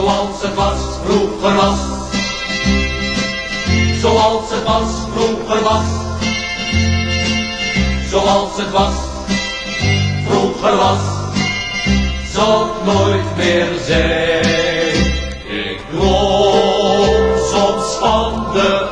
zoals het was, vroeger was. Zoals het was, vroeger was. Zoals het was, vroeger was. Zal het nooit meer zijn. Ik droom soms van de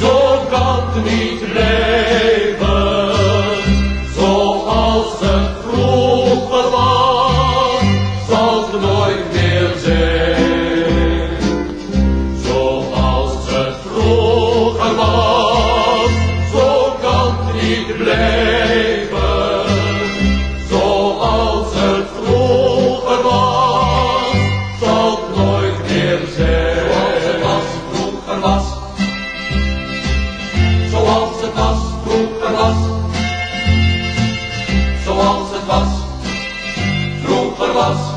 zo kan het niet leven. Zoals het vroeger was, zal het nooit meer zijn. Zoals het vroeger was, zo kan het niet blijven. Vroeger was.